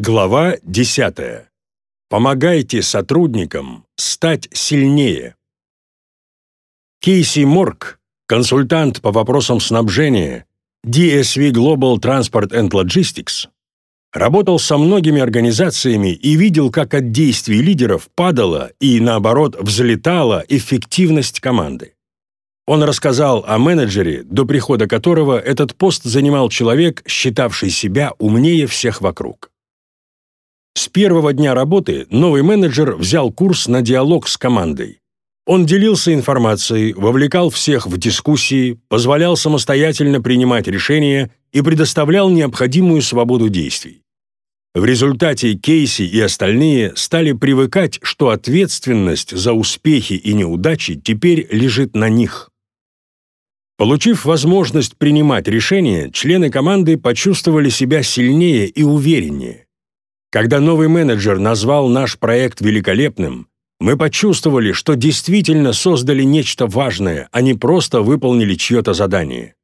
Глава 10. Помогайте сотрудникам стать сильнее. Кейси Морк, консультант по вопросам снабжения DSV Global Transport and Logistics, работал со многими организациями и видел, как от действий лидеров падала и, наоборот, взлетала эффективность команды. Он рассказал о менеджере, до прихода которого этот пост занимал человек, считавший себя умнее всех вокруг. С первого дня работы новый менеджер взял курс на диалог с командой. Он делился информацией, вовлекал всех в дискуссии, позволял самостоятельно принимать решения и предоставлял необходимую свободу действий. В результате Кейси и остальные стали привыкать, что ответственность за успехи и неудачи теперь лежит на них. Получив возможность принимать решения, члены команды почувствовали себя сильнее и увереннее. Когда новый менеджер назвал наш проект великолепным, мы почувствовали, что действительно создали нечто важное, а не просто выполнили чье-то задание.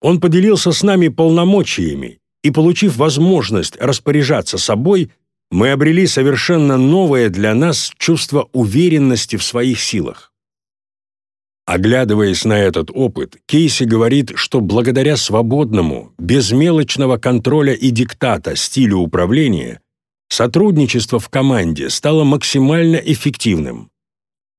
Он поделился с нами полномочиями, и, получив возможность распоряжаться собой, мы обрели совершенно новое для нас чувство уверенности в своих силах. Оглядываясь на этот опыт, Кейси говорит, что благодаря свободному, без мелочного контроля и диктата стилю управления сотрудничество в команде стало максимально эффективным.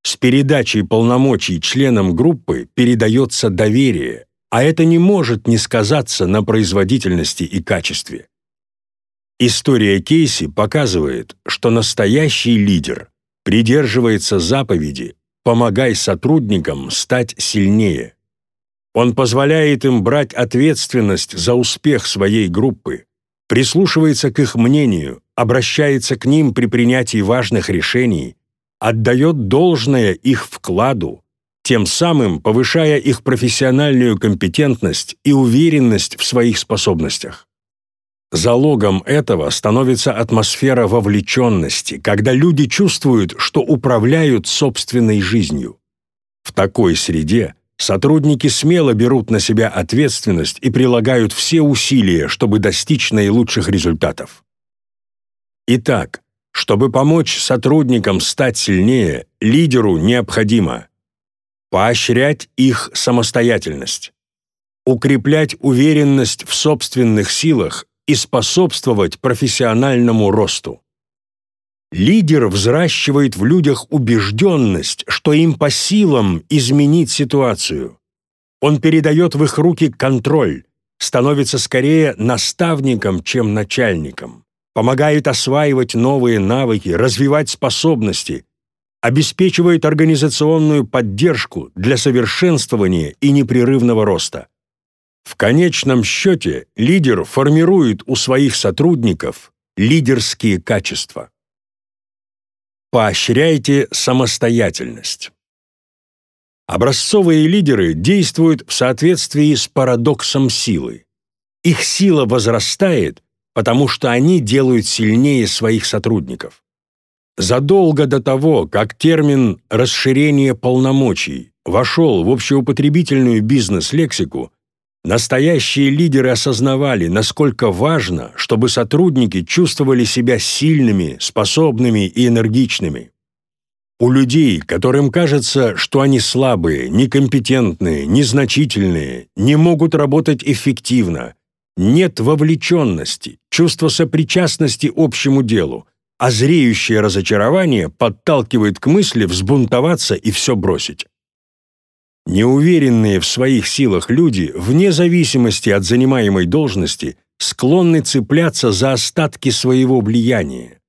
С передачей полномочий членам группы передается доверие, а это не может не сказаться на производительности и качестве. История Кейси показывает, что настоящий лидер придерживается заповеди «помогай сотрудникам стать сильнее». Он позволяет им брать ответственность за успех своей группы, прислушивается к их мнению, обращается к ним при принятии важных решений, отдает должное их вкладу, тем самым повышая их профессиональную компетентность и уверенность в своих способностях. Залогом этого становится атмосфера вовлеченности, когда люди чувствуют, что управляют собственной жизнью. В такой среде сотрудники смело берут на себя ответственность и прилагают все усилия, чтобы достичь наилучших результатов. Итак, чтобы помочь сотрудникам стать сильнее, лидеру необходимо поощрять их самостоятельность, укреплять уверенность в собственных силах и способствовать профессиональному росту. Лидер взращивает в людях убежденность, что им по силам изменить ситуацию. Он передает в их руки контроль, становится скорее наставником, чем начальником помогает осваивать новые навыки, развивать способности, обеспечивает организационную поддержку для совершенствования и непрерывного роста. В конечном счете лидер формирует у своих сотрудников лидерские качества. Поощряйте самостоятельность. Образцовые лидеры действуют в соответствии с парадоксом силы. Их сила возрастает, потому что они делают сильнее своих сотрудников. Задолго до того, как термин «расширение полномочий» вошел в общеупотребительную бизнес-лексику, настоящие лидеры осознавали, насколько важно, чтобы сотрудники чувствовали себя сильными, способными и энергичными. У людей, которым кажется, что они слабые, некомпетентные, незначительные, не могут работать эффективно – нет вовлеченности, чувства сопричастности общему делу, а зреющее разочарование подталкивает к мысли взбунтоваться и все бросить. Неуверенные в своих силах люди, вне зависимости от занимаемой должности, склонны цепляться за остатки своего влияния.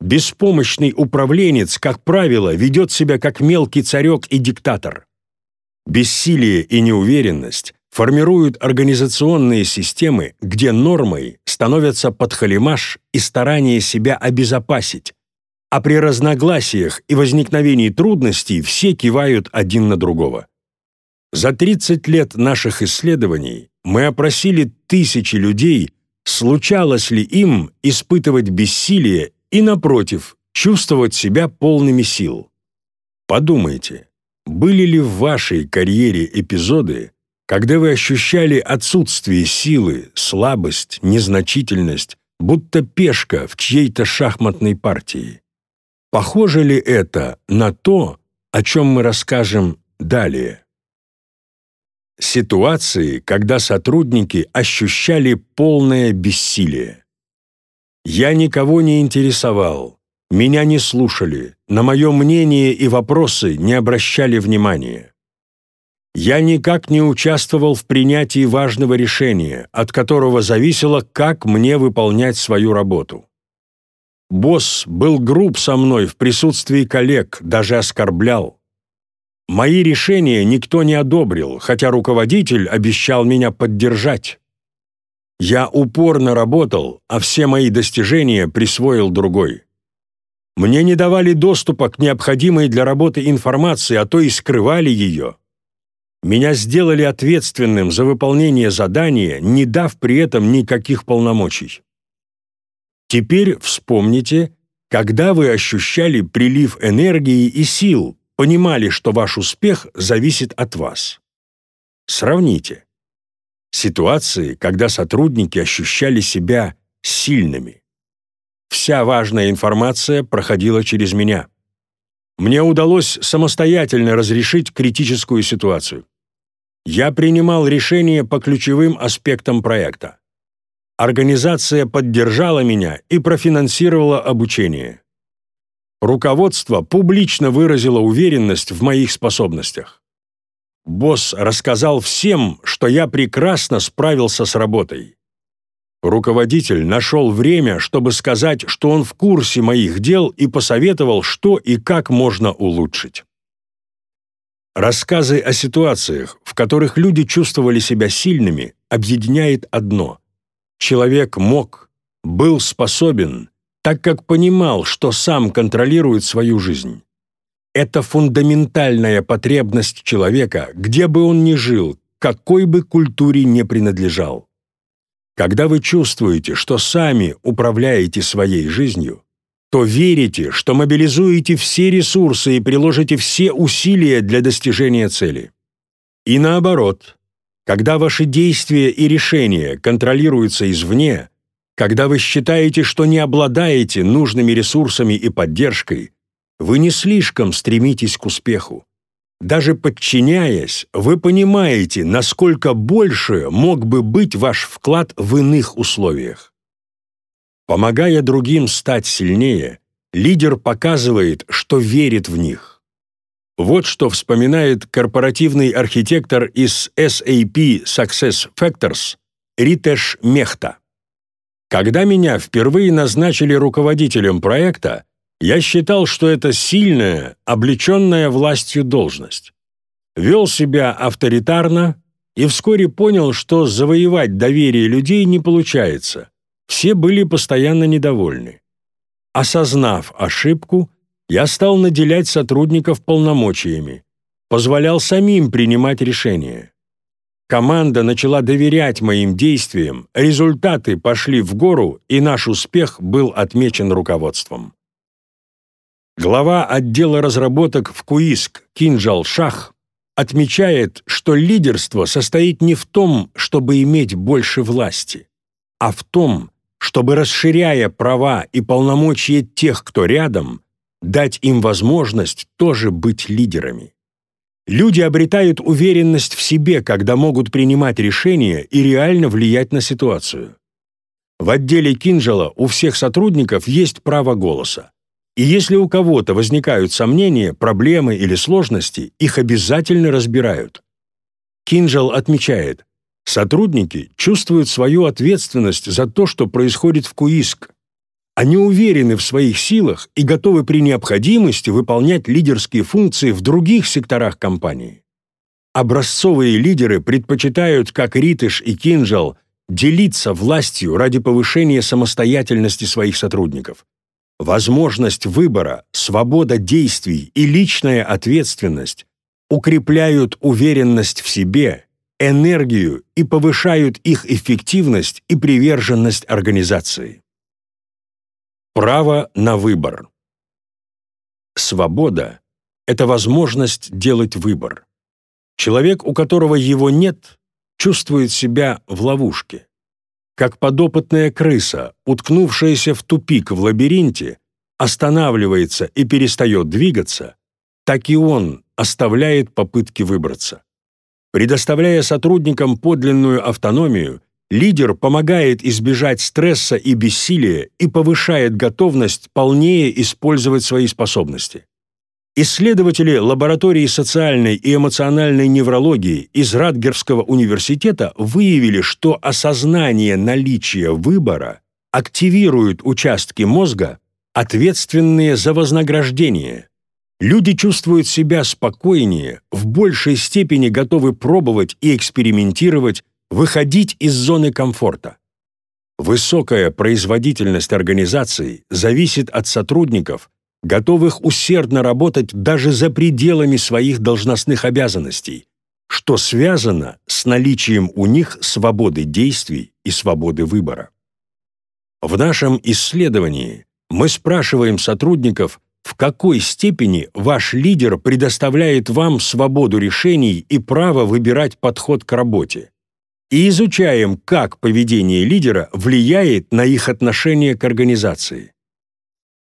Беспомощный управленец, как правило, ведет себя как мелкий царек и диктатор. Бессилие и неуверенность формируют организационные системы, где нормой становятся подхалимаш и старание себя обезопасить, а при разногласиях и возникновении трудностей все кивают один на другого. За 30 лет наших исследований мы опросили тысячи людей, случалось ли им испытывать бессилие и, напротив, чувствовать себя полными сил. Подумайте, были ли в вашей карьере эпизоды, когда вы ощущали отсутствие силы, слабость, незначительность, будто пешка в чьей-то шахматной партии. Похоже ли это на то, о чем мы расскажем далее? Ситуации, когда сотрудники ощущали полное бессилие. Я никого не интересовал, меня не слушали, на мое мнение и вопросы не обращали внимания. Я никак не участвовал в принятии важного решения, от которого зависело, как мне выполнять свою работу. Босс был груб со мной в присутствии коллег, даже оскорблял. Мои решения никто не одобрил, хотя руководитель обещал меня поддержать. Я упорно работал, а все мои достижения присвоил другой. Мне не давали доступа к необходимой для работы информации, а то и скрывали ее. Меня сделали ответственным за выполнение задания, не дав при этом никаких полномочий. Теперь вспомните, когда вы ощущали прилив энергии и сил, понимали, что ваш успех зависит от вас. Сравните. Ситуации, когда сотрудники ощущали себя сильными. Вся важная информация проходила через меня. Мне удалось самостоятельно разрешить критическую ситуацию. Я принимал решения по ключевым аспектам проекта. Организация поддержала меня и профинансировала обучение. Руководство публично выразило уверенность в моих способностях. Босс рассказал всем, что я прекрасно справился с работой. Руководитель нашел время, чтобы сказать, что он в курсе моих дел и посоветовал, что и как можно улучшить. Рассказы о ситуациях, в которых люди чувствовали себя сильными, объединяет одно. Человек мог, был способен, так как понимал, что сам контролирует свою жизнь. Это фундаментальная потребность человека, где бы он ни жил, какой бы культуре не принадлежал. Когда вы чувствуете, что сами управляете своей жизнью, то верите, что мобилизуете все ресурсы и приложите все усилия для достижения цели. И наоборот, когда ваши действия и решения контролируются извне, когда вы считаете, что не обладаете нужными ресурсами и поддержкой, вы не слишком стремитесь к успеху. Даже подчиняясь, вы понимаете, насколько больше мог бы быть ваш вклад в иных условиях. Помогая другим стать сильнее, лидер показывает, что верит в них. Вот что вспоминает корпоративный архитектор из SAP Success Factors Ритеш Мехта. Когда меня впервые назначили руководителем проекта, я считал, что это сильная, облеченная властью должность. Вел себя авторитарно и вскоре понял, что завоевать доверие людей не получается, все были постоянно недовольны. Осознав ошибку, я стал наделять сотрудников полномочиями, позволял самим принимать решения. Команда начала доверять моим действиям, результаты пошли в гору, и наш успех был отмечен руководством. Глава отдела разработок в КУИСК Кинжал Шах отмечает, что лидерство состоит не в том, чтобы иметь больше власти, а в том, чтобы, расширяя права и полномочия тех, кто рядом, дать им возможность тоже быть лидерами. Люди обретают уверенность в себе, когда могут принимать решения и реально влиять на ситуацию. В отделе Кинжела у всех сотрудников есть право голоса. И если у кого-то возникают сомнения, проблемы или сложности, их обязательно разбирают. Кинжел отмечает, Сотрудники чувствуют свою ответственность за то, что происходит в КУИСК. Они уверены в своих силах и готовы при необходимости выполнять лидерские функции в других секторах компании. Образцовые лидеры предпочитают, как Ритыш и Кинжал, делиться властью ради повышения самостоятельности своих сотрудников. Возможность выбора, свобода действий и личная ответственность укрепляют уверенность в себе энергию и повышают их эффективность и приверженность организации. Право на выбор. Свобода – это возможность делать выбор. Человек, у которого его нет, чувствует себя в ловушке. как подопытная крыса, уткнувшаяся в тупик в лабиринте, останавливается и перестает двигаться, так и он оставляет попытки выбраться. Предоставляя сотрудникам подлинную автономию, лидер помогает избежать стресса и бессилия и повышает готовность полнее использовать свои способности. Исследователи лаборатории социальной и эмоциональной неврологии из Радгерского университета выявили, что осознание наличия выбора активирует участки мозга, ответственные за вознаграждение. Люди чувствуют себя спокойнее, в большей степени готовы пробовать и экспериментировать, выходить из зоны комфорта. Высокая производительность организации зависит от сотрудников, готовых усердно работать даже за пределами своих должностных обязанностей, что связано с наличием у них свободы действий и свободы выбора. В нашем исследовании мы спрашиваем сотрудников, в какой степени ваш лидер предоставляет вам свободу решений и право выбирать подход к работе, и изучаем, как поведение лидера влияет на их отношение к организации.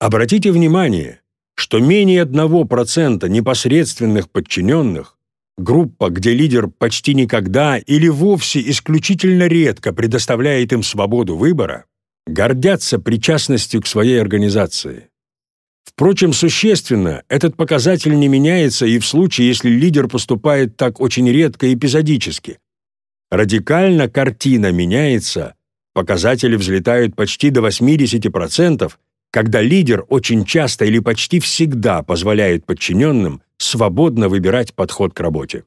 Обратите внимание, что менее 1% непосредственных подчиненных, группа, где лидер почти никогда или вовсе исключительно редко предоставляет им свободу выбора, гордятся причастностью к своей организации. Впрочем, существенно этот показатель не меняется и в случае, если лидер поступает так очень редко и эпизодически. Радикально картина меняется, показатели взлетают почти до 80%, когда лидер очень часто или почти всегда позволяет подчиненным свободно выбирать подход к работе.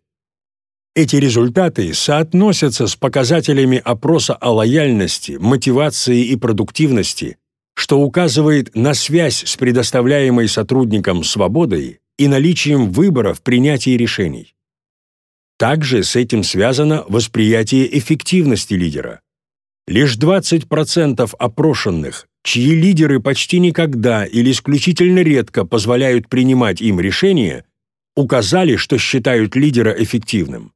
Эти результаты соотносятся с показателями опроса о лояльности, мотивации и продуктивности, что указывает на связь с предоставляемой сотрудникам свободой и наличием выбора в принятии решений. Также с этим связано восприятие эффективности лидера. Лишь 20% опрошенных чьи лидеры почти никогда или исключительно редко позволяют принимать им решения, указали, что считают лидера эффективным.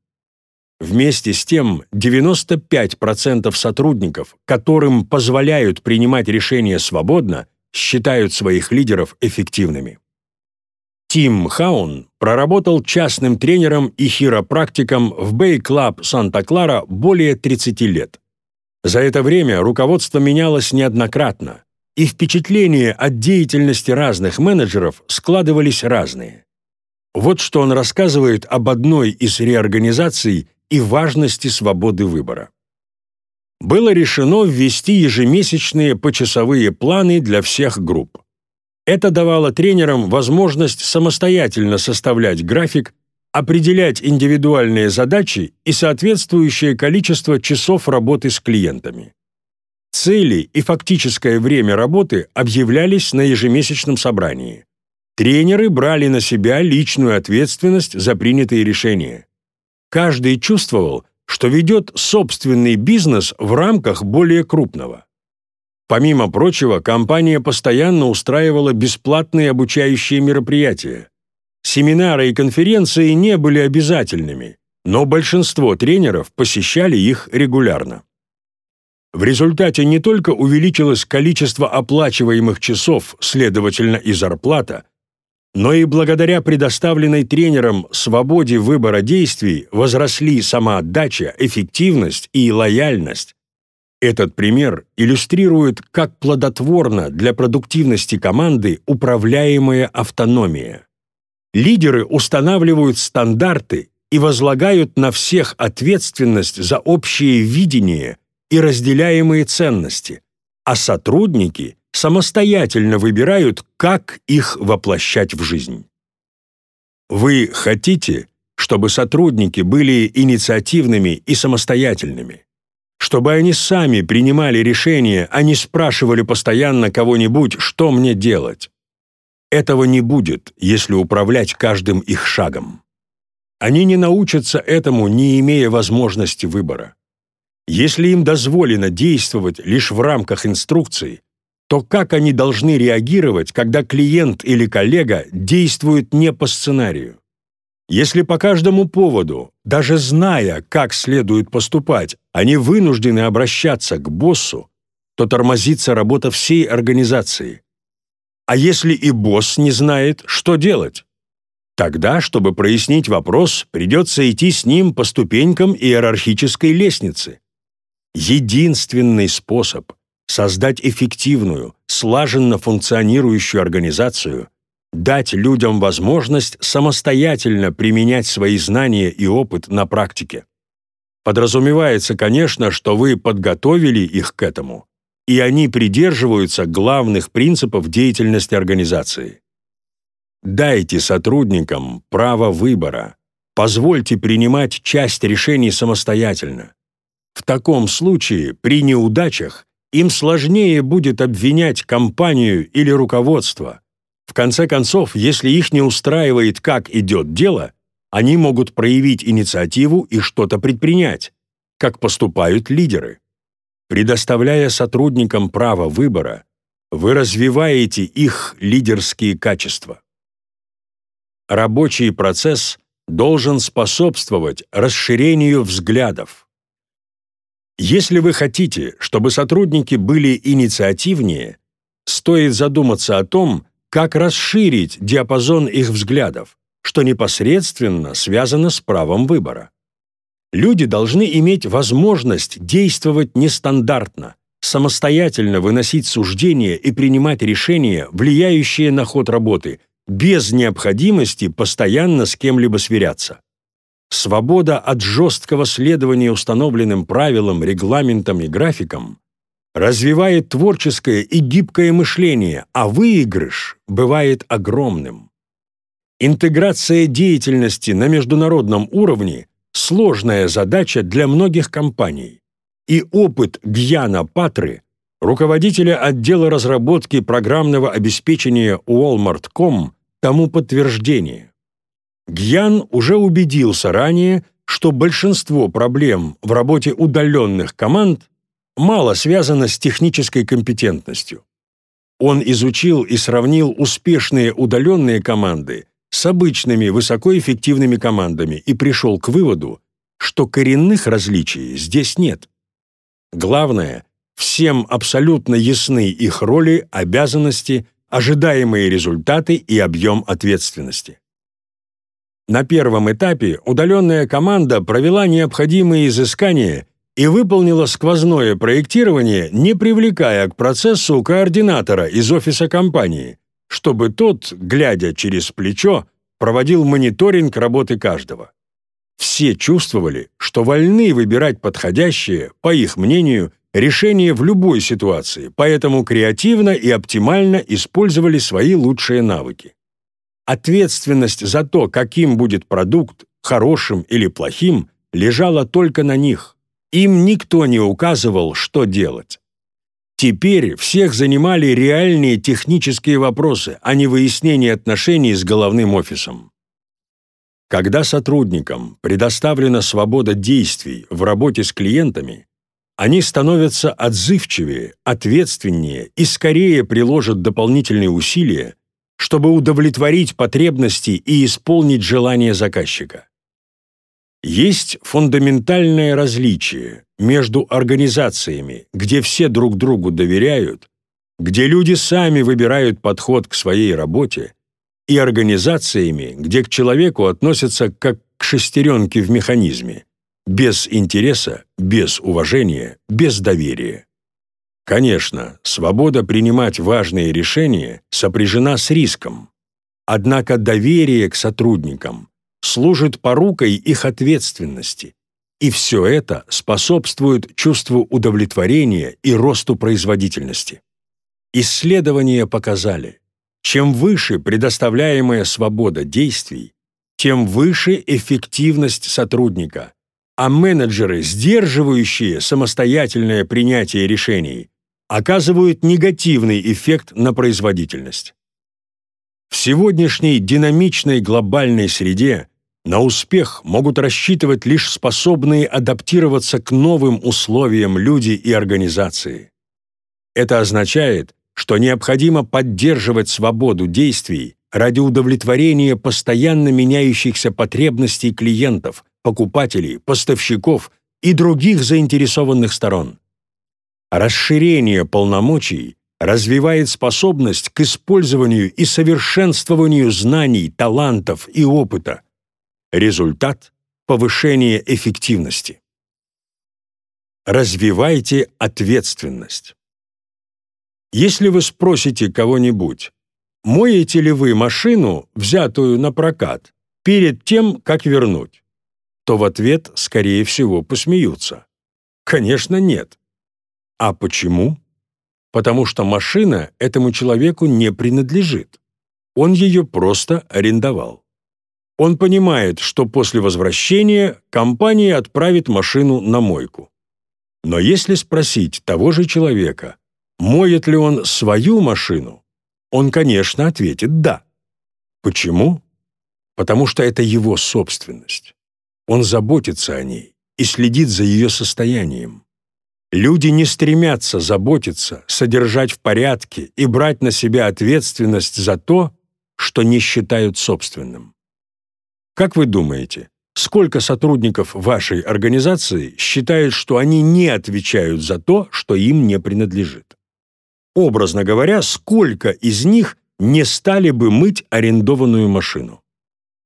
Вместе с тем 95% сотрудников, которым позволяют принимать решения свободно, считают своих лидеров эффективными. Тим Хаун проработал частным тренером и хиропрактиком в Bay Club Санта-Клара более 30 лет. За это время руководство менялось неоднократно, и впечатления от деятельности разных менеджеров складывались разные. Вот что он рассказывает об одной из реорганизаций и важности свободы выбора. Было решено ввести ежемесячные почасовые планы для всех групп. Это давало тренерам возможность самостоятельно составлять график определять индивидуальные задачи и соответствующее количество часов работы с клиентами. Цели и фактическое время работы объявлялись на ежемесячном собрании. Тренеры брали на себя личную ответственность за принятые решения. Каждый чувствовал, что ведет собственный бизнес в рамках более крупного. Помимо прочего, компания постоянно устраивала бесплатные обучающие мероприятия. Семинары и конференции не были обязательными, но большинство тренеров посещали их регулярно. В результате не только увеличилось количество оплачиваемых часов, следовательно и зарплата, но и благодаря предоставленной тренерам свободе выбора действий возросли самоотдача, эффективность и лояльность. Этот пример иллюстрирует, как плодотворна для продуктивности команды управляемая автономия. Лидеры устанавливают стандарты и возлагают на всех ответственность за общее видение и разделяемые ценности, а сотрудники самостоятельно выбирают, как их воплощать в жизнь. Вы хотите, чтобы сотрудники были инициативными и самостоятельными, чтобы они сами принимали решения, а не спрашивали постоянно кого-нибудь, что мне делать. Этого не будет, если управлять каждым их шагом. Они не научатся этому, не имея возможности выбора. Если им дозволено действовать лишь в рамках инструкции, то как они должны реагировать, когда клиент или коллега действуют не по сценарию? Если по каждому поводу, даже зная, как следует поступать, они вынуждены обращаться к боссу, то тормозится работа всей организации. А если и босс не знает, что делать? Тогда, чтобы прояснить вопрос, придется идти с ним по ступенькам иерархической лестницы. Единственный способ создать эффективную, слаженно функционирующую организацию, дать людям возможность самостоятельно применять свои знания и опыт на практике. Подразумевается, конечно, что вы подготовили их к этому, и они придерживаются главных принципов деятельности организации. Дайте сотрудникам право выбора, позвольте принимать часть решений самостоятельно. В таком случае, при неудачах, им сложнее будет обвинять компанию или руководство. В конце концов, если их не устраивает, как идет дело, они могут проявить инициативу и что-то предпринять, как поступают лидеры. Предоставляя сотрудникам право выбора, вы развиваете их лидерские качества. Рабочий процесс должен способствовать расширению взглядов. Если вы хотите, чтобы сотрудники были инициативнее, стоит задуматься о том, как расширить диапазон их взглядов, что непосредственно связано с правом выбора. Люди должны иметь возможность действовать нестандартно, самостоятельно выносить суждения и принимать решения, влияющие на ход работы, без необходимости постоянно с кем-либо сверяться. Свобода от жесткого следования установленным правилам, регламентам и графикам развивает творческое и гибкое мышление, а выигрыш бывает огромным. Интеграция деятельности на международном уровне сложная задача для многих компаний, и опыт Гьяна Патры, руководителя отдела разработки программного обеспечения Walmart.com, тому подтверждение. Гьян уже убедился ранее, что большинство проблем в работе удаленных команд мало связано с технической компетентностью. Он изучил и сравнил успешные удаленные команды с обычными высокоэффективными командами и пришел к выводу, что коренных различий здесь нет. Главное, всем абсолютно ясны их роли, обязанности, ожидаемые результаты и объем ответственности. На первом этапе удаленная команда провела необходимые изыскания и выполнила сквозное проектирование, не привлекая к процессу координатора из офиса компании, чтобы тот, глядя через плечо, проводил мониторинг работы каждого. Все чувствовали, что вольны выбирать подходящее, по их мнению, решение в любой ситуации, поэтому креативно и оптимально использовали свои лучшие навыки. Ответственность за то, каким будет продукт, хорошим или плохим, лежала только на них. Им никто не указывал, что делать. Теперь всех занимали реальные технические вопросы, а не выяснение отношений с головным офисом. Когда сотрудникам предоставлена свобода действий в работе с клиентами, они становятся отзывчивее, ответственнее и скорее приложат дополнительные усилия, чтобы удовлетворить потребности и исполнить желания заказчика. Есть фундаментальное различие между организациями, где все друг другу доверяют, где люди сами выбирают подход к своей работе, и организациями, где к человеку относятся как к шестеренке в механизме, без интереса, без уважения, без доверия. Конечно, свобода принимать важные решения сопряжена с риском. Однако доверие к сотрудникам служит порукой их ответственности, и все это способствует чувству удовлетворения и росту производительности. Исследования показали, чем выше предоставляемая свобода действий, тем выше эффективность сотрудника, а менеджеры, сдерживающие самостоятельное принятие решений, оказывают негативный эффект на производительность. В сегодняшней динамичной глобальной среде на успех могут рассчитывать лишь способные адаптироваться к новым условиям люди и организации. Это означает, что необходимо поддерживать свободу действий ради удовлетворения постоянно меняющихся потребностей клиентов, покупателей, поставщиков и других заинтересованных сторон. Расширение полномочий развивает способность к использованию и совершенствованию знаний, талантов и опыта. Результат – повышение эффективности. Развивайте ответственность. Если вы спросите кого-нибудь, моете ли вы машину, взятую на прокат, перед тем, как вернуть, то в ответ, скорее всего, посмеются. Конечно, нет. А почему? Потому что машина этому человеку не принадлежит. Он ее просто арендовал. Он понимает, что после возвращения компания отправит машину на мойку. Но если спросить того же человека, моет ли он свою машину, он, конечно, ответит «да». Почему? Потому что это его собственность. Он заботится о ней и следит за ее состоянием. Люди не стремятся заботиться, содержать в порядке и брать на себя ответственность за то, что не считают собственным. Как вы думаете, сколько сотрудников вашей организации считают, что они не отвечают за то, что им не принадлежит? Образно говоря, сколько из них не стали бы мыть арендованную машину?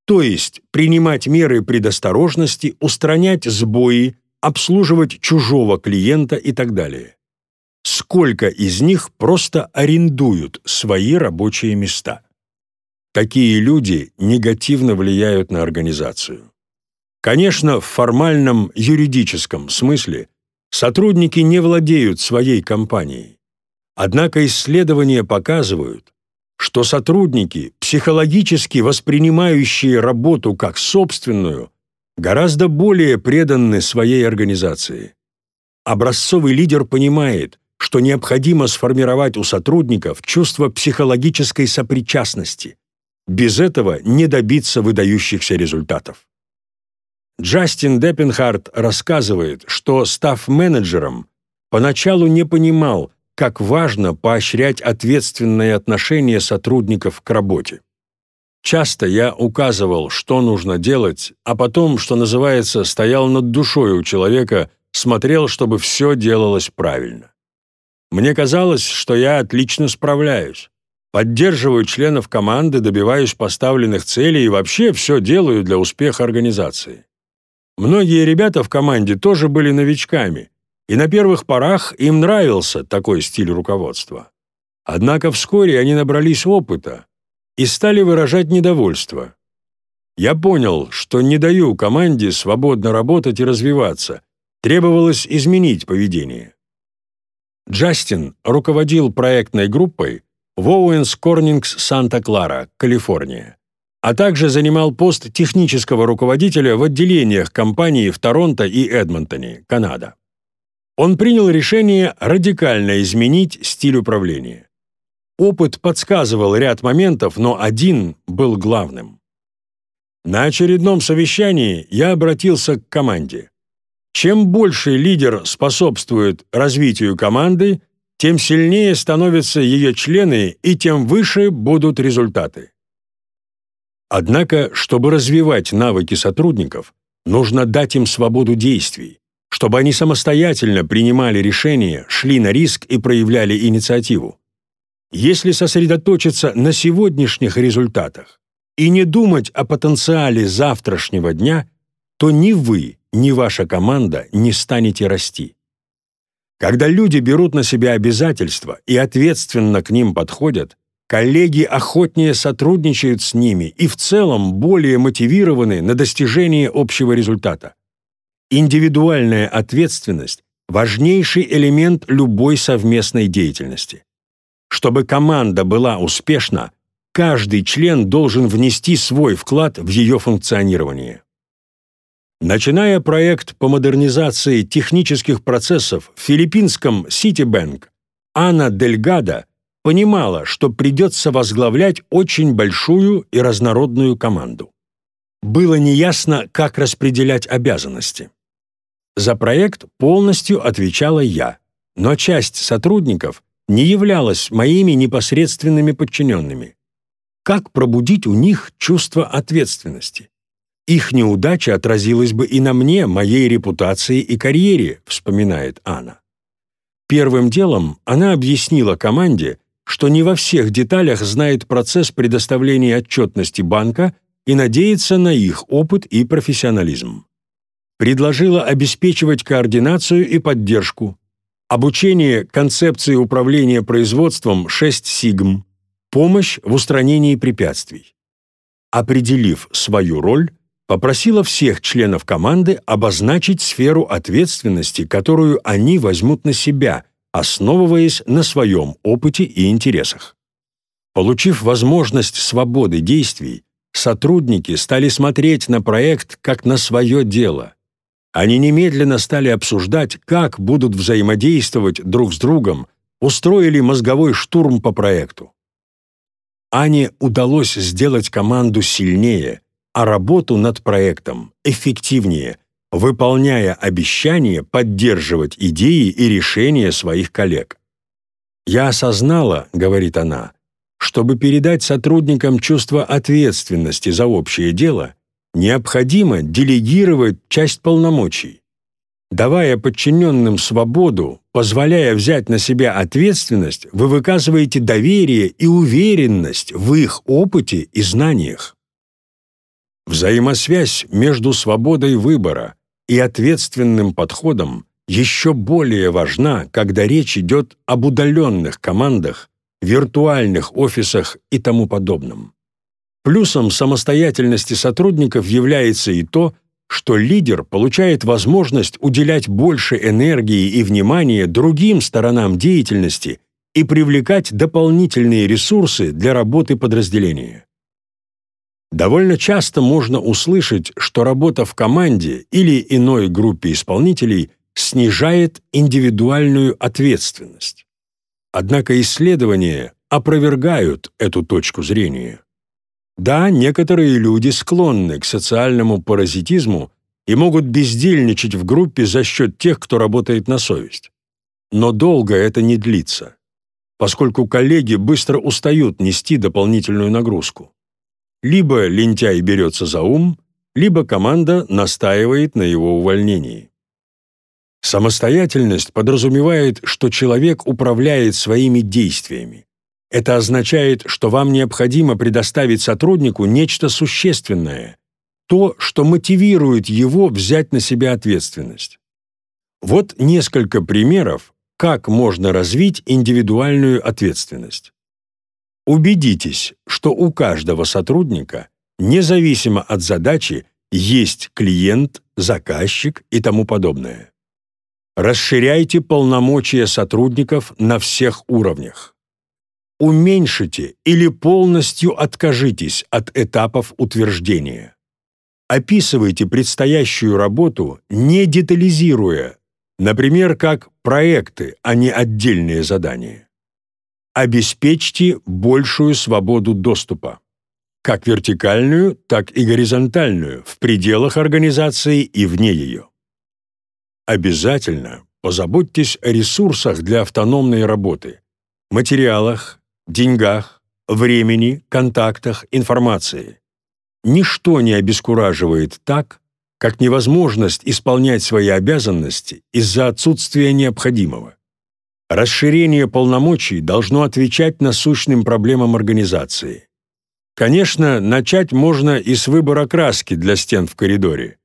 То есть принимать меры предосторожности, устранять сбои, обслуживать чужого клиента и так далее. Сколько из них просто арендуют свои рабочие места? Такие люди негативно влияют на организацию. Конечно, в формальном юридическом смысле сотрудники не владеют своей компанией. Однако исследования показывают, что сотрудники, психологически воспринимающие работу как собственную, гораздо более преданы своей организации. Образцовый лидер понимает, что необходимо сформировать у сотрудников чувство психологической сопричастности. Без этого не добиться выдающихся результатов. Джастин Деппенхарт рассказывает, что, став менеджером, поначалу не понимал, как важно поощрять ответственное отношение сотрудников к работе. Часто я указывал, что нужно делать, а потом, что называется, стоял над душой у человека, смотрел, чтобы все делалось правильно. Мне казалось, что я отлично справляюсь. Поддерживаю членов команды, добиваюсь поставленных целей и вообще все делаю для успеха организации. Многие ребята в команде тоже были новичками, и на первых порах им нравился такой стиль руководства. Однако вскоре они набрались опыта и стали выражать недовольство. Я понял, что не даю команде свободно работать и развиваться, требовалось изменить поведение. Джастин руководил проектной группой в Оуэнс Корнингс Санта-Клара, Калифорния, а также занимал пост технического руководителя в отделениях компании в Торонто и Эдмонтоне, Канада он принял решение радикально изменить стиль управления. Опыт подсказывал ряд моментов, но один был главным. На очередном совещании я обратился к команде. Чем больше лидер способствует развитию команды, тем сильнее становятся ее члены и тем выше будут результаты. Однако, чтобы развивать навыки сотрудников, нужно дать им свободу действий, чтобы они самостоятельно принимали решения, шли на риск и проявляли инициативу. Если сосредоточиться на сегодняшних результатах и не думать о потенциале завтрашнего дня, то ни вы, ни ваша команда не станете расти. Когда люди берут на себя обязательства и ответственно к ним подходят, коллеги охотнее сотрудничают с ними и в целом более мотивированы на достижение общего результата. Индивидуальная ответственность – важнейший элемент любой совместной деятельности. Чтобы команда была успешна, каждый член должен внести свой вклад в ее функционирование. Начиная проект по модернизации технических процессов в филиппинском Citibank, Анна Дельгадо понимала, что придется возглавлять очень большую и разнородную команду. Было неясно, как распределять обязанности. За проект полностью отвечала я, но часть сотрудников не являлась моими непосредственными подчиненными. как пробудить у них чувство ответственности. Их неудача отразилась бы и на мне, моей репутации и карьере, вспоминает Анна. Первым делом она объяснила команде, что не во всех деталях знает процесс предоставления отчетности банка и надеется на их опыт и профессионализм. Предложила обеспечивать координацию и поддержку, обучение концепции управления производством 6 сигм, помощь в устранении препятствий. Определив свою роль, попросила всех членов команды обозначить сферу ответственности, которую они возьмут на себя, основываясь на своем опыте и интересах. Получив возможность свободы действий, сотрудники стали смотреть на проект как на свое дело. Они немедленно стали обсуждать, как будут взаимодействовать друг с другом, устроили мозговой штурм по проекту. Ане удалось сделать команду сильнее, а работу над проектом эффективнее, выполняя обещание поддерживать идеи и решения своих коллег. «Я осознала, — говорит она, — чтобы передать сотрудникам чувство ответственности за общее дело, необходимо делегировать часть полномочий. Давая подчиненным свободу, позволяя взять на себя ответственность, вы выказываете доверие и уверенность в их опыте и знаниях. Взаимосвязь между свободой выбора и ответственным подходом еще более важна, когда речь идет об удаленных командах, виртуальных офисах и тому подобном. Плюсом самостоятельности сотрудников является и то, что лидер получает возможность уделять больше энергии и внимания другим сторонам деятельности и привлекать дополнительные ресурсы для работы подразделения. Довольно часто можно услышать, что работа в команде или иной группе исполнителей снижает индивидуальную ответственность. Однако исследования опровергают эту точку зрения. Да, некоторые люди склонны к социальному паразитизму и могут бездельничать в группе за счет тех, кто работает на совесть. Но долго это не длится, поскольку коллеги быстро устают нести дополнительную нагрузку. Либо лентяй берется за ум, либо команда настаивает на его увольнении. Самостоятельность подразумевает, что человек управляет своими действиями. Это означает, что вам необходимо предоставить сотруднику нечто существенное, то, что мотивирует его взять на себя ответственность. Вот несколько примеров, как можно развить индивидуальную ответственность. Убедитесь, что у каждого сотрудника, независимо от задачи, есть клиент, заказчик и тому подобное. Расширяйте полномочия сотрудников на всех уровнях. Уменьшите или полностью откажитесь от этапов утверждения. Описывайте предстоящую работу, не детализируя, например, как проекты, а не отдельные задания обеспечьте большую свободу доступа, как вертикальную, так и горизонтальную, в пределах организации и вне ее. Обязательно позаботьтесь о ресурсах для автономной работы, материалах, деньгах, времени, контактах, информации. Ничто не обескураживает так, как невозможность исполнять свои обязанности из-за отсутствия необходимого. Расширение полномочий должно отвечать насущным проблемам организации. Конечно, начать можно и с выбора краски для стен в коридоре.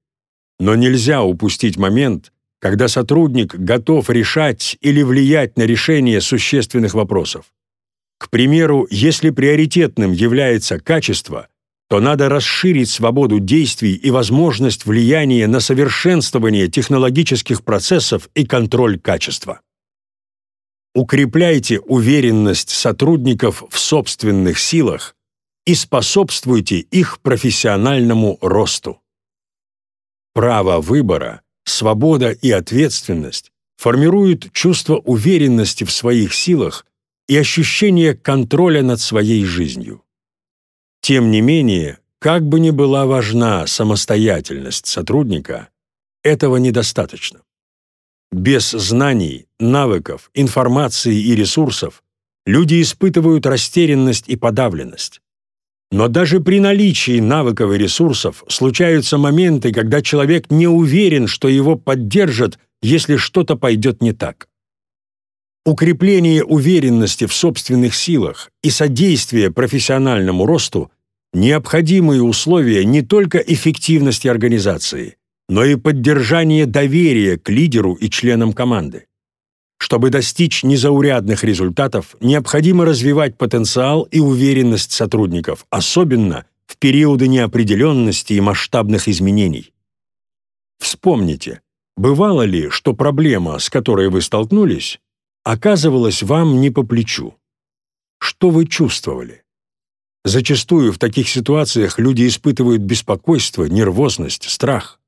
Но нельзя упустить момент, когда сотрудник готов решать или влиять на решение существенных вопросов. К примеру, если приоритетным является качество, то надо расширить свободу действий и возможность влияния на совершенствование технологических процессов и контроль качества. Укрепляйте уверенность сотрудников в собственных силах и способствуйте их профессиональному росту. Право выбора, свобода и ответственность формируют чувство уверенности в своих силах и ощущение контроля над своей жизнью. Тем не менее, как бы ни была важна самостоятельность сотрудника, этого недостаточно. Без знаний, навыков, информации и ресурсов люди испытывают растерянность и подавленность. Но даже при наличии навыков и ресурсов случаются моменты, когда человек не уверен, что его поддержат, если что-то пойдет не так. Укрепление уверенности в собственных силах и содействие профессиональному росту – необходимые условия не только эффективности организации, но и поддержания доверия к лидеру и членам команды. Чтобы достичь незаурядных результатов, необходимо развивать потенциал и уверенность сотрудников, особенно в периоды неопределенности и масштабных изменений. Вспомните, бывало ли, что проблема, с которой вы столкнулись, оказывалась вам не по плечу? Что вы чувствовали? Зачастую в таких ситуациях люди испытывают беспокойство, нервозность, страх.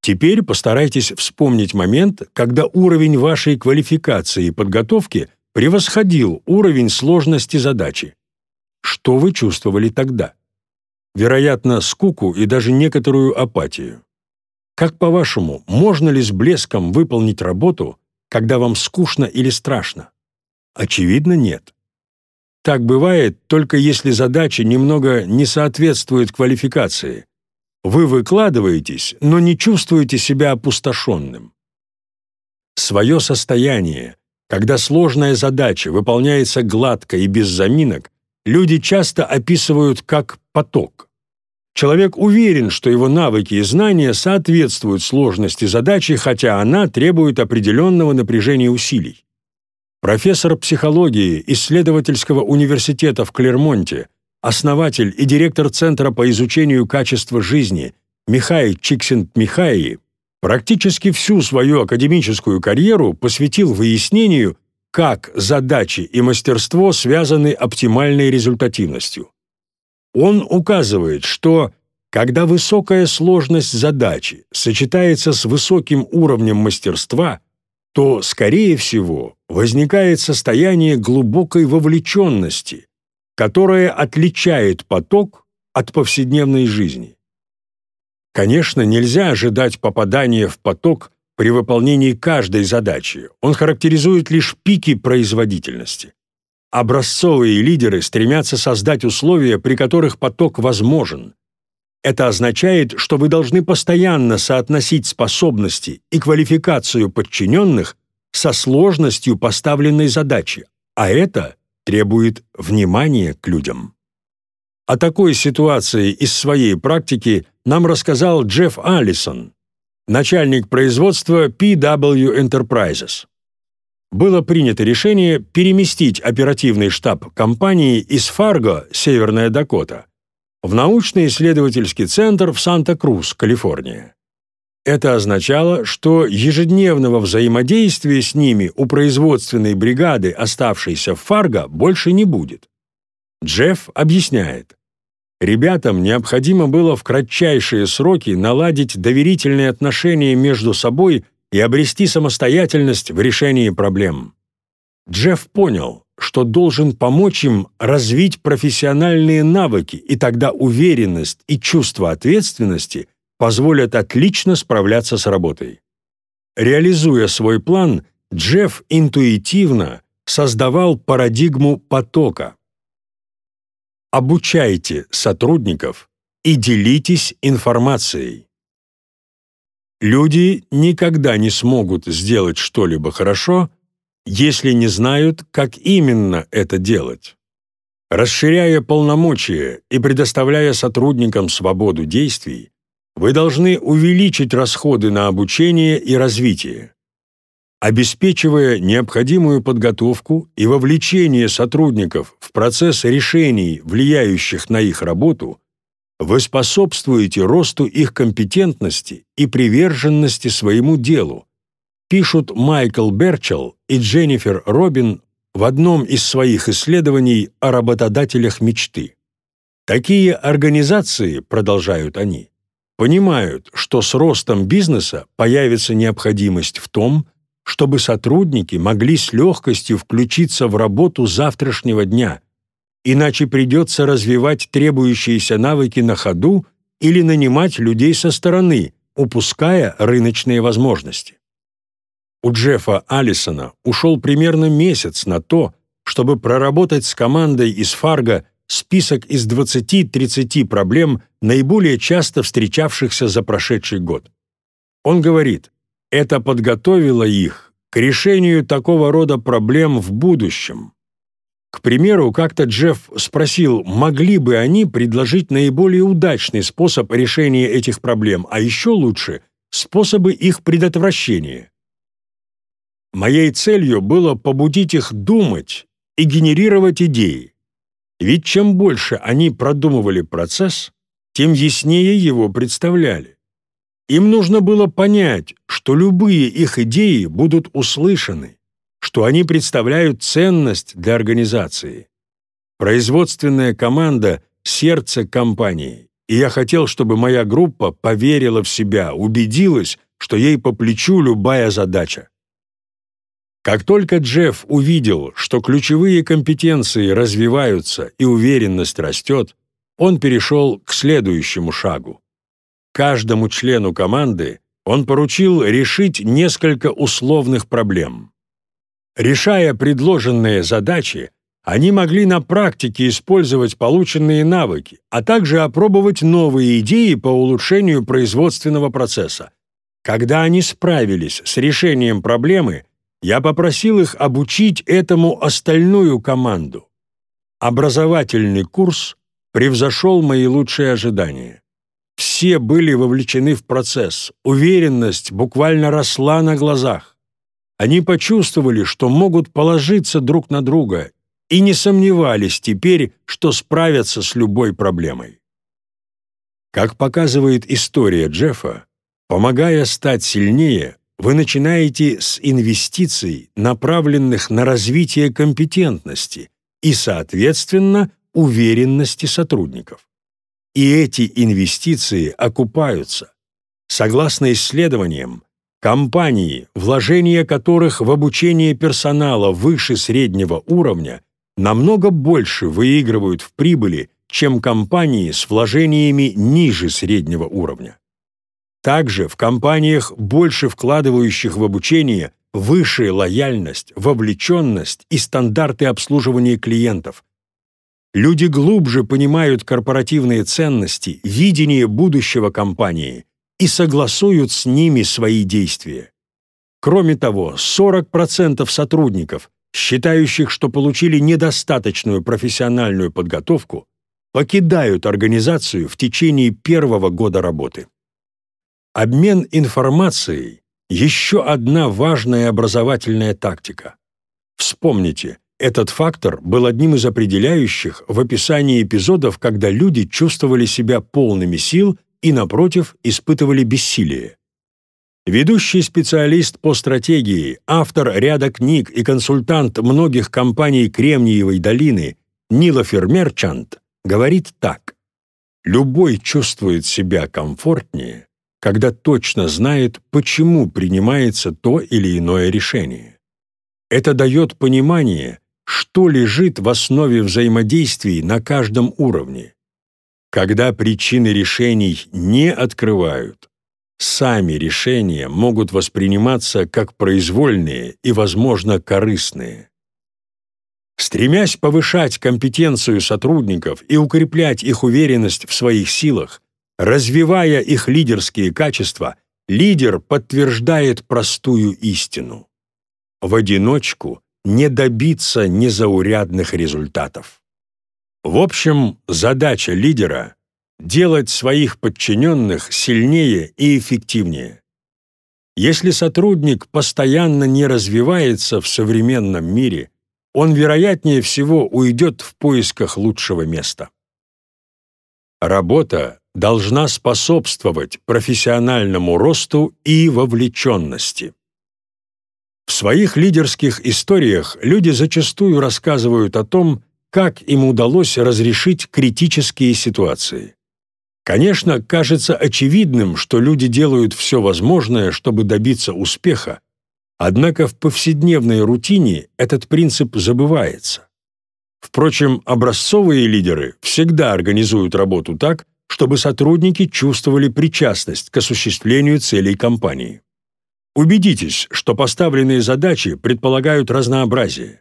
Теперь постарайтесь вспомнить момент, когда уровень вашей квалификации и подготовки превосходил уровень сложности задачи. Что вы чувствовали тогда? Вероятно, скуку и даже некоторую апатию. Как по-вашему, можно ли с блеском выполнить работу, когда вам скучно или страшно? Очевидно, нет. Так бывает только если задача немного не соответствует квалификации – вы выкладываетесь, но не чувствуете себя опустошенным. Свое состояние, когда сложная задача выполняется гладко и без заминок, люди часто описывают как поток. Человек уверен, что его навыки и знания соответствуют сложности задачи, хотя она требует определенного напряжения усилий. Профессор психологии исследовательского университета в Клермонте основатель и директор Центра по изучению качества жизни Михай Чиксент-Михаи практически всю свою академическую карьеру посвятил выяснению, как задачи и мастерство связаны оптимальной результативностью. Он указывает, что когда высокая сложность задачи сочетается с высоким уровнем мастерства, то, скорее всего, возникает состояние глубокой вовлеченности, которое отличает поток от повседневной жизни. Конечно, нельзя ожидать попадания в поток при выполнении каждой задачи. Он характеризует лишь пики производительности. Образцовые лидеры стремятся создать условия, при которых поток возможен. Это означает, что вы должны постоянно соотносить способности и квалификацию подчиненных со сложностью поставленной задачи, а это требует внимания к людям. О такой ситуации из своей практики нам рассказал Джефф Аллисон, начальник производства PW Enterprises. Было принято решение переместить оперативный штаб компании из Фарго, Северная Дакота, в научно-исследовательский центр в Санта-Крус, Калифорния. Это означало, что ежедневного взаимодействия с ними у производственной бригады, оставшейся в Фарго, больше не будет. Джефф объясняет. Ребятам необходимо было в кратчайшие сроки наладить доверительные отношения между собой и обрести самостоятельность в решении проблем. Джефф понял, что должен помочь им развить профессиональные навыки, и тогда уверенность и чувство ответственности позволят отлично справляться с работой. Реализуя свой план, Джефф интуитивно создавал парадигму потока. Обучайте сотрудников и делитесь информацией. Люди никогда не смогут сделать что-либо хорошо, если не знают, как именно это делать. Расширяя полномочия и предоставляя сотрудникам свободу действий, вы должны увеличить расходы на обучение и развитие. Обеспечивая необходимую подготовку и вовлечение сотрудников в процесс решений, влияющих на их работу, вы способствуете росту их компетентности и приверженности своему делу, пишут Майкл Берчелл и Дженнифер Робин в одном из своих исследований о работодателях мечты. Такие организации, продолжают они, понимают, что с ростом бизнеса появится необходимость в том, чтобы сотрудники могли с легкостью включиться в работу завтрашнего дня, иначе придется развивать требующиеся навыки на ходу или нанимать людей со стороны, упуская рыночные возможности. У Джеффа Аллисона ушел примерно месяц на то, чтобы проработать с командой из Фарго список из 20-30 проблем, наиболее часто встречавшихся за прошедший год. Он говорит, это подготовило их к решению такого рода проблем в будущем. К примеру, как-то Джефф спросил, могли бы они предложить наиболее удачный способ решения этих проблем, а еще лучше – способы их предотвращения. Моей целью было побудить их думать и генерировать идеи. Ведь чем больше они продумывали процесс, тем яснее его представляли. Им нужно было понять, что любые их идеи будут услышаны, что они представляют ценность для организации. Производственная команда – сердце компании, и я хотел, чтобы моя группа поверила в себя, убедилась, что ей по плечу любая задача. Как только Джефф увидел, что ключевые компетенции развиваются и уверенность растет, он перешел к следующему шагу. Каждому члену команды он поручил решить несколько условных проблем. Решая предложенные задачи, они могли на практике использовать полученные навыки, а также опробовать новые идеи по улучшению производственного процесса. Когда они справились с решением проблемы, я попросил их обучить этому остальную команду. Образовательный курс превзошел мои лучшие ожидания. Все были вовлечены в процесс, уверенность буквально росла на глазах. Они почувствовали, что могут положиться друг на друга и не сомневались теперь, что справятся с любой проблемой. Как показывает история Джеффа, помогая стать сильнее, вы начинаете с инвестиций, направленных на развитие компетентности и, соответственно, уверенности сотрудников. И эти инвестиции окупаются. Согласно исследованиям, компании, вложения которых в обучение персонала выше среднего уровня, намного больше выигрывают в прибыли, чем компании с вложениями ниже среднего уровня. Также в компаниях, больше вкладывающих в обучение, высшая лояльность, вовлеченность и стандарты обслуживания клиентов. Люди глубже понимают корпоративные ценности, видение будущего компании и согласуют с ними свои действия. Кроме того, 40% сотрудников, считающих, что получили недостаточную профессиональную подготовку, покидают организацию в течение первого года работы. Обмен информацией – еще одна важная образовательная тактика. Вспомните, этот фактор был одним из определяющих в описании эпизодов, когда люди чувствовали себя полными сил и, напротив, испытывали бессилие. Ведущий специалист по стратегии, автор ряда книг и консультант многих компаний Кремниевой долины Нила Фермерчант говорит так. «Любой чувствует себя комфортнее, когда точно знает, почему принимается то или иное решение. Это дает понимание, что лежит в основе взаимодействий на каждом уровне. Когда причины решений не открывают, сами решения могут восприниматься как произвольные и, возможно, корыстные. Стремясь повышать компетенцию сотрудников и укреплять их уверенность в своих силах, Развивая их лидерские качества, лидер подтверждает простую истину. В одиночку не добиться незаурядных результатов. В общем, задача лидера – делать своих подчиненных сильнее и эффективнее. Если сотрудник постоянно не развивается в современном мире, он, вероятнее всего, уйдет в поисках лучшего места. Работа должна способствовать профессиональному росту и вовлеченности. В своих лидерских историях люди зачастую рассказывают о том, как им удалось разрешить критические ситуации. Конечно, кажется очевидным, что люди делают все возможное, чтобы добиться успеха, однако в повседневной рутине этот принцип забывается. Впрочем, образцовые лидеры всегда организуют работу так, чтобы сотрудники чувствовали причастность к осуществлению целей компании. Убедитесь, что поставленные задачи предполагают разнообразие,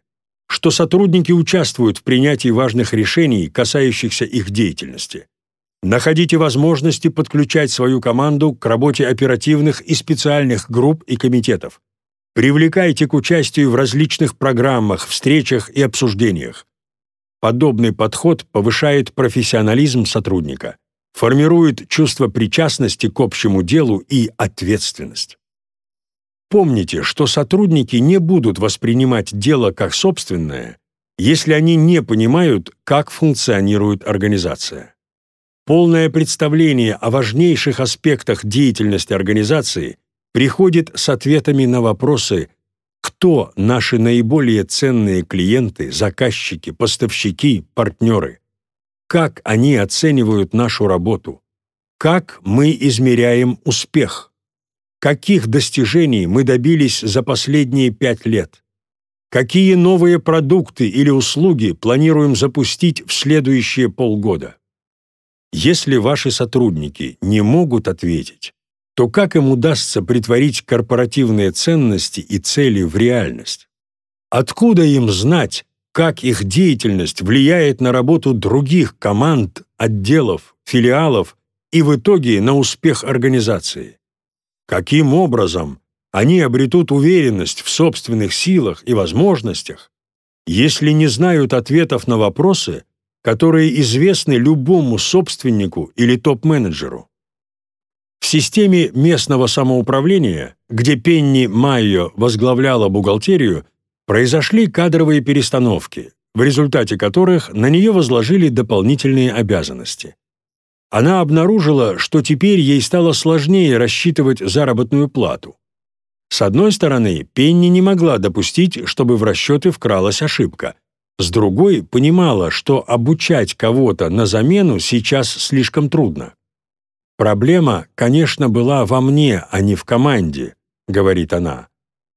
что сотрудники участвуют в принятии важных решений, касающихся их деятельности. Находите возможности подключать свою команду к работе оперативных и специальных групп и комитетов. Привлекайте к участию в различных программах, встречах и обсуждениях. Подобный подход повышает профессионализм сотрудника, формирует чувство причастности к общему делу и ответственность. Помните, что сотрудники не будут воспринимать дело как собственное, если они не понимают, как функционирует организация. Полное представление о важнейших аспектах деятельности организации приходит с ответами на вопросы кто наши наиболее ценные клиенты, заказчики, поставщики, партнеры? Как они оценивают нашу работу? Как мы измеряем успех? Каких достижений мы добились за последние пять лет? Какие новые продукты или услуги планируем запустить в следующие полгода? Если ваши сотрудники не могут ответить, то как им удастся притворить корпоративные ценности и цели в реальность? Откуда им знать, как их деятельность влияет на работу других команд, отделов, филиалов и в итоге на успех организации? Каким образом они обретут уверенность в собственных силах и возможностях, если не знают ответов на вопросы, которые известны любому собственнику или топ-менеджеру? В системе местного самоуправления, где Пенни Майо возглавляла бухгалтерию, произошли кадровые перестановки, в результате которых на нее возложили дополнительные обязанности. Она обнаружила, что теперь ей стало сложнее рассчитывать заработную плату. С одной стороны, Пенни не могла допустить, чтобы в расчеты вкралась ошибка. С другой, понимала, что обучать кого-то на замену сейчас слишком трудно. «Проблема, конечно, была во мне, а не в команде», — говорит она.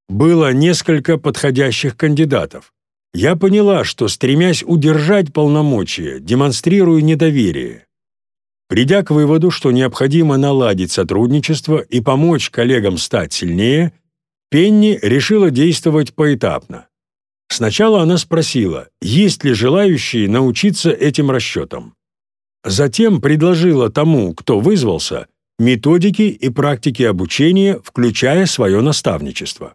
«Было несколько подходящих кандидатов. Я поняла, что, стремясь удержать полномочия, демонстрирую недоверие. Придя к выводу, что необходимо наладить сотрудничество и помочь коллегам стать сильнее, Пенни решила действовать поэтапно. Сначала она спросила, есть ли желающие научиться этим расчетам. Затем предложила тому, кто вызвался, методики и практики обучения, включая свое наставничество.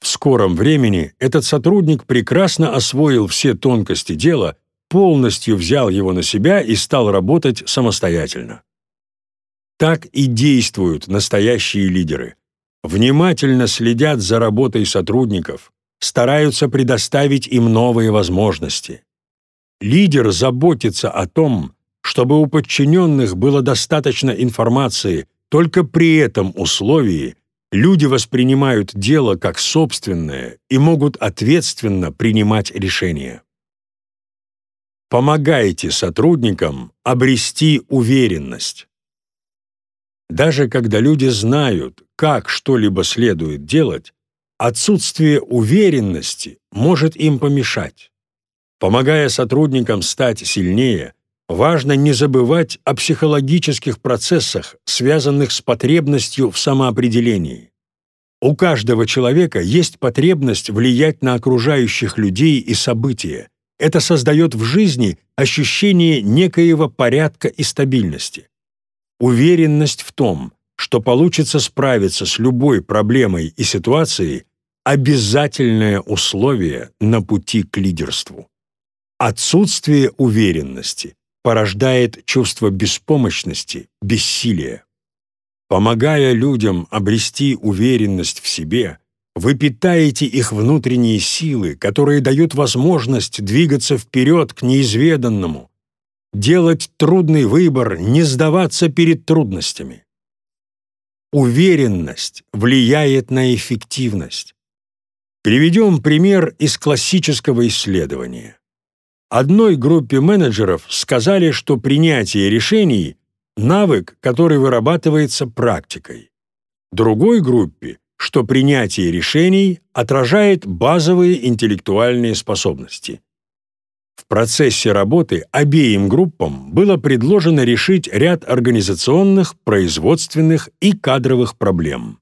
В скором времени этот сотрудник прекрасно освоил все тонкости дела, полностью взял его на себя и стал работать самостоятельно. Так и действуют настоящие лидеры. Внимательно следят за работой сотрудников, стараются предоставить им новые возможности. Лидер заботится о том, чтобы у подчиненных было достаточно информации, только при этом условии люди воспринимают дело как собственное и могут ответственно принимать решения. Помогайте сотрудникам обрести уверенность. Даже когда люди знают, как что-либо следует делать, отсутствие уверенности может им помешать. Помогая сотрудникам стать сильнее, Важно не забывать о психологических процессах, связанных с потребностью в самоопределении. У каждого человека есть потребность влиять на окружающих людей и события. Это создает в жизни ощущение некоего порядка и стабильности. Уверенность в том, что получится справиться с любой проблемой и ситуацией – обязательное условие на пути к лидерству. Отсутствие уверенности порождает чувство беспомощности, бессилия. Помогая людям обрести уверенность в себе, вы питаете их внутренние силы, которые дают возможность двигаться вперед к неизведанному, делать трудный выбор, не сдаваться перед трудностями. Уверенность влияет на эффективность. Приведем пример из классического исследования. Одной группе менеджеров сказали, что принятие решений – навык, который вырабатывается практикой. Другой группе, что принятие решений отражает базовые интеллектуальные способности. В процессе работы обеим группам было предложено решить ряд организационных, производственных и кадровых проблем.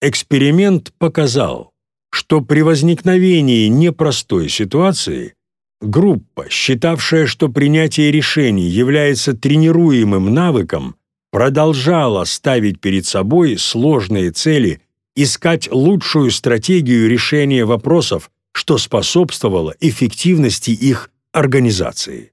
Эксперимент показал, что при возникновении непростой ситуации группа, считавшая, что принятие решений является тренируемым навыком, продолжала ставить перед собой сложные цели, искать лучшую стратегию решения вопросов, что способствовало эффективности их организации.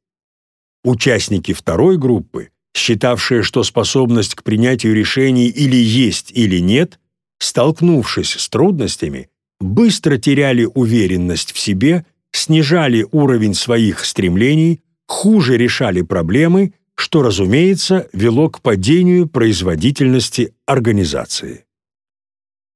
Участники второй группы, считавшие, что способность к принятию решений или есть, или нет, столкнувшись с трудностями, быстро теряли уверенность в себе, снижали уровень своих стремлений, хуже решали проблемы, что, разумеется, вело к падению производительности организации.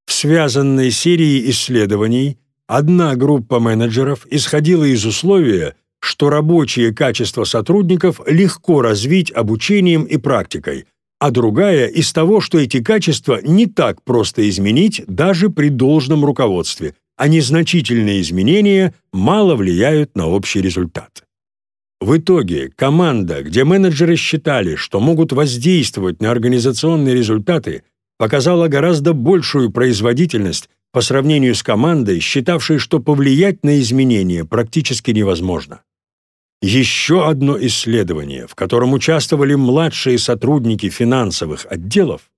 В связанной серии исследований одна группа менеджеров исходила из условия, что рабочие качества сотрудников легко развить обучением и практикой, а другая из того, что эти качества не так просто изменить даже при должном руководстве, а незначительные изменения мало влияют на общий результат. В итоге команда, где менеджеры считали, что могут воздействовать на организационные результаты, показала гораздо большую производительность по сравнению с командой, считавшей, что повлиять на изменения практически невозможно. Еще одно исследование, в котором участвовали младшие сотрудники финансовых отделов,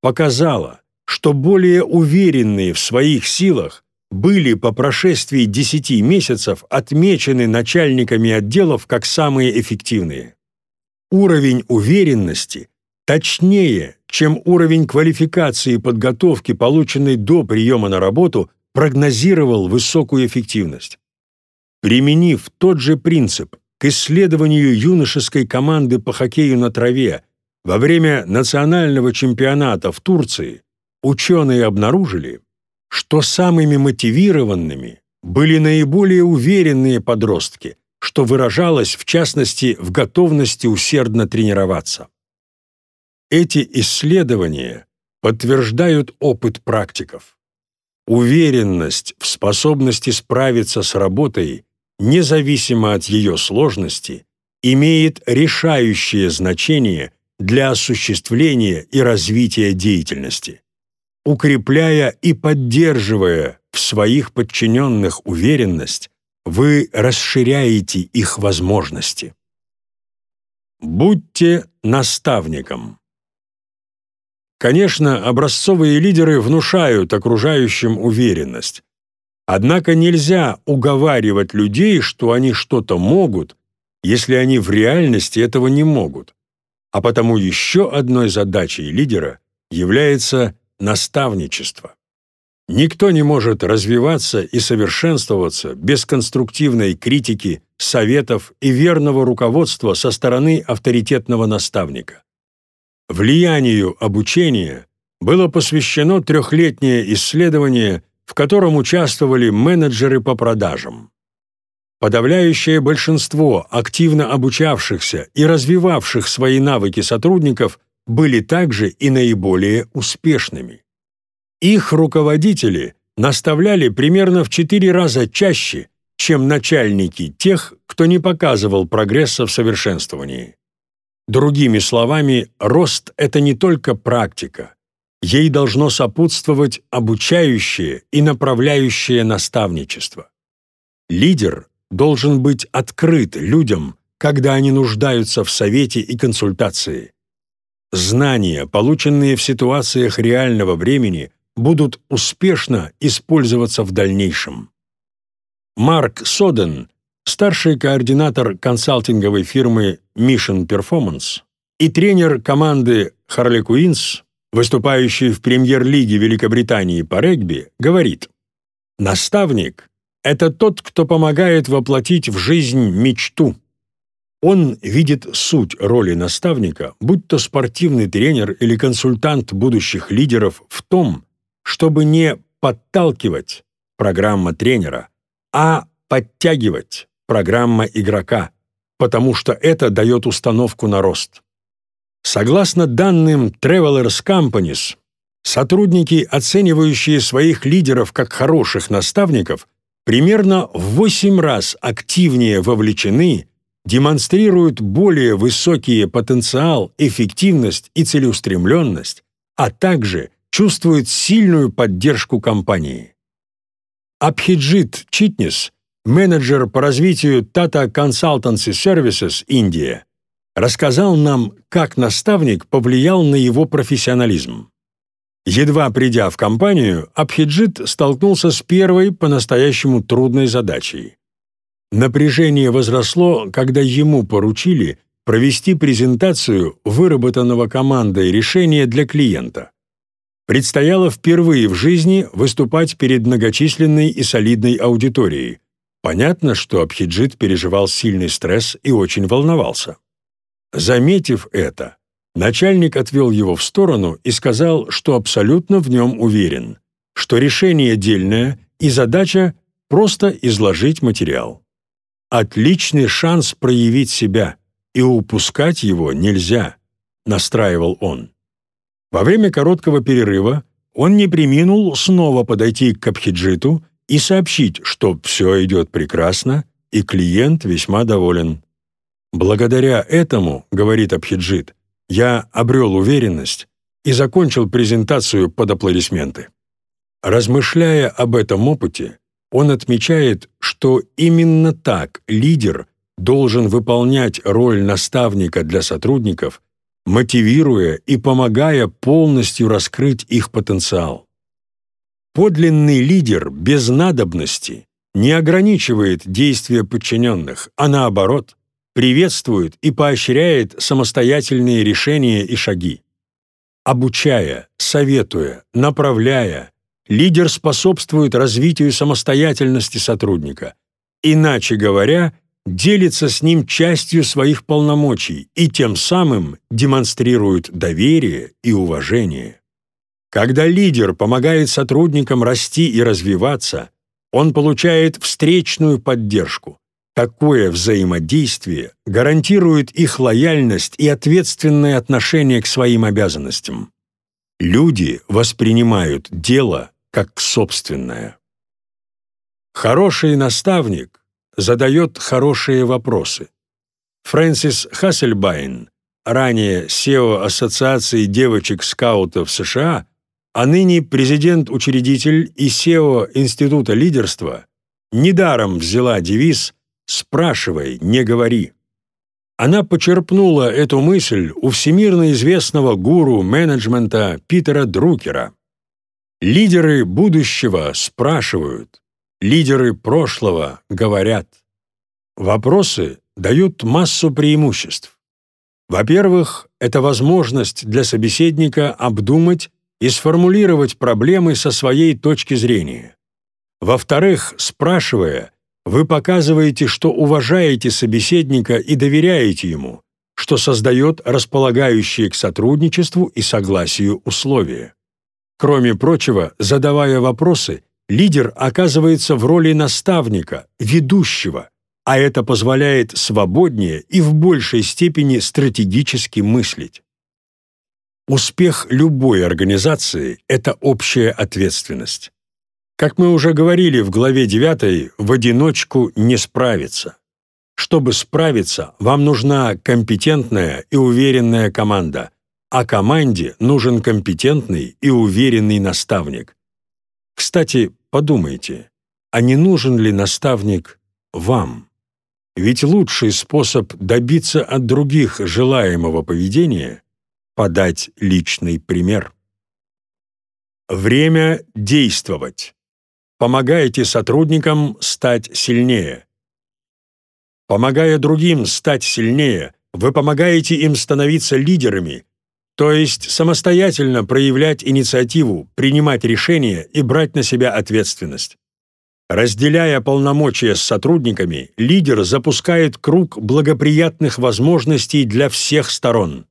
показало, что более уверенные в своих силах были по прошествии 10 месяцев отмечены начальниками отделов как самые эффективные. Уровень уверенности точнее, чем уровень квалификации и подготовки, полученный до приема на работу, прогнозировал высокую эффективность. Применив тот же принцип к исследованию юношеской команды по хоккею на траве во время национального чемпионата в Турции, ученые обнаружили, что самыми мотивированными были наиболее уверенные подростки, что выражалось, в частности, в готовности усердно тренироваться. Эти исследования подтверждают опыт практиков. Уверенность в способности справиться с работой, независимо от ее сложности, имеет решающее значение для осуществления и развития деятельности укрепляя и поддерживая в своих подчиненных уверенность, вы расширяете их возможности. Будьте наставником. Конечно, образцовые лидеры внушают окружающим уверенность. Однако нельзя уговаривать людей, что они что-то могут, если они в реальности этого не могут. А потому еще одной задачей лидера является наставничество. Никто не может развиваться и совершенствоваться без конструктивной критики, советов и верного руководства со стороны авторитетного наставника. Влиянию обучения было посвящено трехлетнее исследование, в котором участвовали менеджеры по продажам. Подавляющее большинство активно обучавшихся и развивавших свои навыки сотрудников были также и наиболее успешными. Их руководители наставляли примерно в четыре раза чаще, чем начальники тех, кто не показывал прогресса в совершенствовании. Другими словами, рост — это не только практика. Ей должно сопутствовать обучающее и направляющее наставничество. Лидер должен быть открыт людям, когда они нуждаются в совете и консультации. Знания, полученные в ситуациях реального времени, будут успешно использоваться в дальнейшем. Марк Соден, старший координатор консалтинговой фирмы Mission Performance и тренер команды Harley Quinns, выступающий в премьер-лиге Великобритании по регби, говорит, «Наставник — это тот, кто помогает воплотить в жизнь мечту, он видит суть роли наставника, будь то спортивный тренер или консультант будущих лидеров, в том, чтобы не подталкивать программа тренера, а подтягивать программа игрока, потому что это дает установку на рост. Согласно данным Travelers Companies, сотрудники, оценивающие своих лидеров как хороших наставников, примерно в 8 раз активнее вовлечены демонстрируют более высокий потенциал, эффективность и целеустремленность, а также чувствуют сильную поддержку компании. Абхиджит Читнис, менеджер по развитию Tata Consultancy Services Индия, рассказал нам, как наставник повлиял на его профессионализм. Едва придя в компанию, Абхиджит столкнулся с первой по-настоящему трудной задачей. Напряжение возросло, когда ему поручили провести презентацию выработанного командой решения для клиента. Предстояло впервые в жизни выступать перед многочисленной и солидной аудиторией. Понятно, что Абхиджит переживал сильный стресс и очень волновался. Заметив это, начальник отвел его в сторону и сказал, что абсолютно в нем уверен, что решение дельное и задача — просто изложить материал. Отличный шанс проявить себя, и упускать его нельзя, настраивал он. Во время короткого перерыва он не приминул снова подойти к Абхиджиту и сообщить, что все идет прекрасно, и клиент весьма доволен. «Благодаря этому, — говорит Абхиджит, — я обрел уверенность и закончил презентацию под аплодисменты». Размышляя об этом опыте, он отмечает, что именно так лидер должен выполнять роль наставника для сотрудников, мотивируя и помогая полностью раскрыть их потенциал. Подлинный лидер без надобности не ограничивает действия подчиненных, а наоборот, приветствует и поощряет самостоятельные решения и шаги. Обучая, советуя, направляя, лидер способствует развитию самостоятельности сотрудника, иначе говоря, делится с ним частью своих полномочий и тем самым демонстрирует доверие и уважение. Когда лидер помогает сотрудникам расти и развиваться, он получает встречную поддержку. Такое взаимодействие гарантирует их лояльность и ответственное отношение к своим обязанностям. Люди воспринимают дело как собственное. Хороший наставник задает хорошие вопросы. Фрэнсис Хассельбайн, ранее SEO Ассоциации девочек-скаутов США, а ныне президент-учредитель и SEO Института лидерства, недаром взяла девиз «Спрашивай, не говори». Она почерпнула эту мысль у всемирно известного гуру менеджмента Питера Друкера. Лидеры будущего спрашивают, лидеры прошлого говорят. Вопросы дают массу преимуществ. Во-первых, это возможность для собеседника обдумать и сформулировать проблемы со своей точки зрения. Во-вторых, спрашивая, вы показываете, что уважаете собеседника и доверяете ему, что создает располагающие к сотрудничеству и согласию условия. Кроме прочего, задавая вопросы, лидер оказывается в роли наставника, ведущего, а это позволяет свободнее и в большей степени стратегически мыслить. Успех любой организации – это общая ответственность. Как мы уже говорили в главе 9, в одиночку не справиться. Чтобы справиться, вам нужна компетентная и уверенная команда – а команде нужен компетентный и уверенный наставник. Кстати, подумайте, а не нужен ли наставник вам? Ведь лучший способ добиться от других желаемого поведения – подать личный пример. Время действовать. Помогайте сотрудникам стать сильнее. Помогая другим стать сильнее, вы помогаете им становиться лидерами, то есть самостоятельно проявлять инициативу, принимать решения и брать на себя ответственность. Разделяя полномочия с сотрудниками, лидер запускает круг благоприятных возможностей для всех сторон.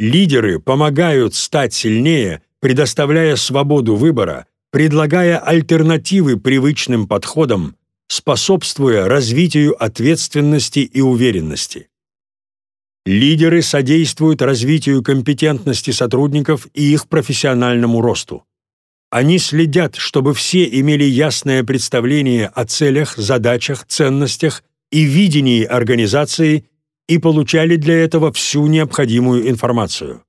Лидеры помогают стать сильнее, предоставляя свободу выбора, предлагая альтернативы привычным подходам, способствуя развитию ответственности и уверенности. Лидеры содействуют развитию компетентности сотрудников и их профессиональному росту. Они следят, чтобы все имели ясное представление о целях, задачах, ценностях и видении организации и получали для этого всю необходимую информацию.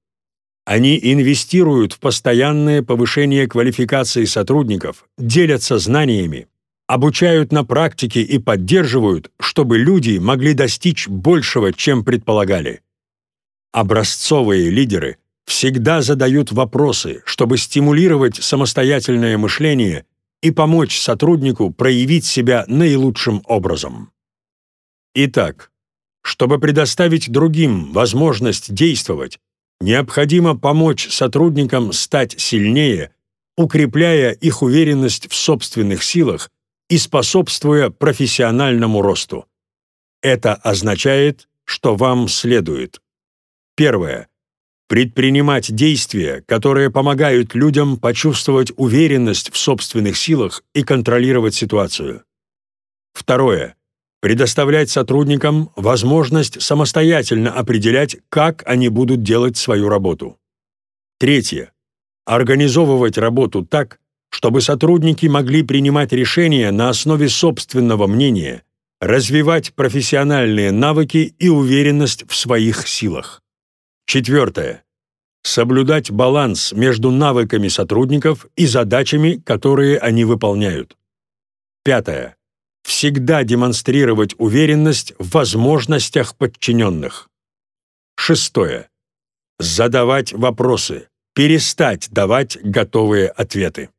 Они инвестируют в постоянное повышение квалификации сотрудников, делятся знаниями, обучают на практике и поддерживают, чтобы люди могли достичь большего, чем предполагали. Образцовые лидеры всегда задают вопросы, чтобы стимулировать самостоятельное мышление и помочь сотруднику проявить себя наилучшим образом. Итак, чтобы предоставить другим возможность действовать, необходимо помочь сотрудникам стать сильнее, укрепляя их уверенность в собственных силах и способствуя профессиональному росту. Это означает, что вам следует Первое. Предпринимать действия, которые помогают людям почувствовать уверенность в собственных силах и контролировать ситуацию. Второе. Предоставлять сотрудникам возможность самостоятельно определять, как они будут делать свою работу. Третье. Организовывать работу так, чтобы сотрудники могли принимать решения на основе собственного мнения, развивать профессиональные навыки и уверенность в своих силах. Четвертое. Соблюдать баланс между навыками сотрудников и задачами, которые они выполняют. Пятое. Всегда демонстрировать уверенность в возможностях подчиненных. Шестое. Задавать вопросы, перестать давать готовые ответы.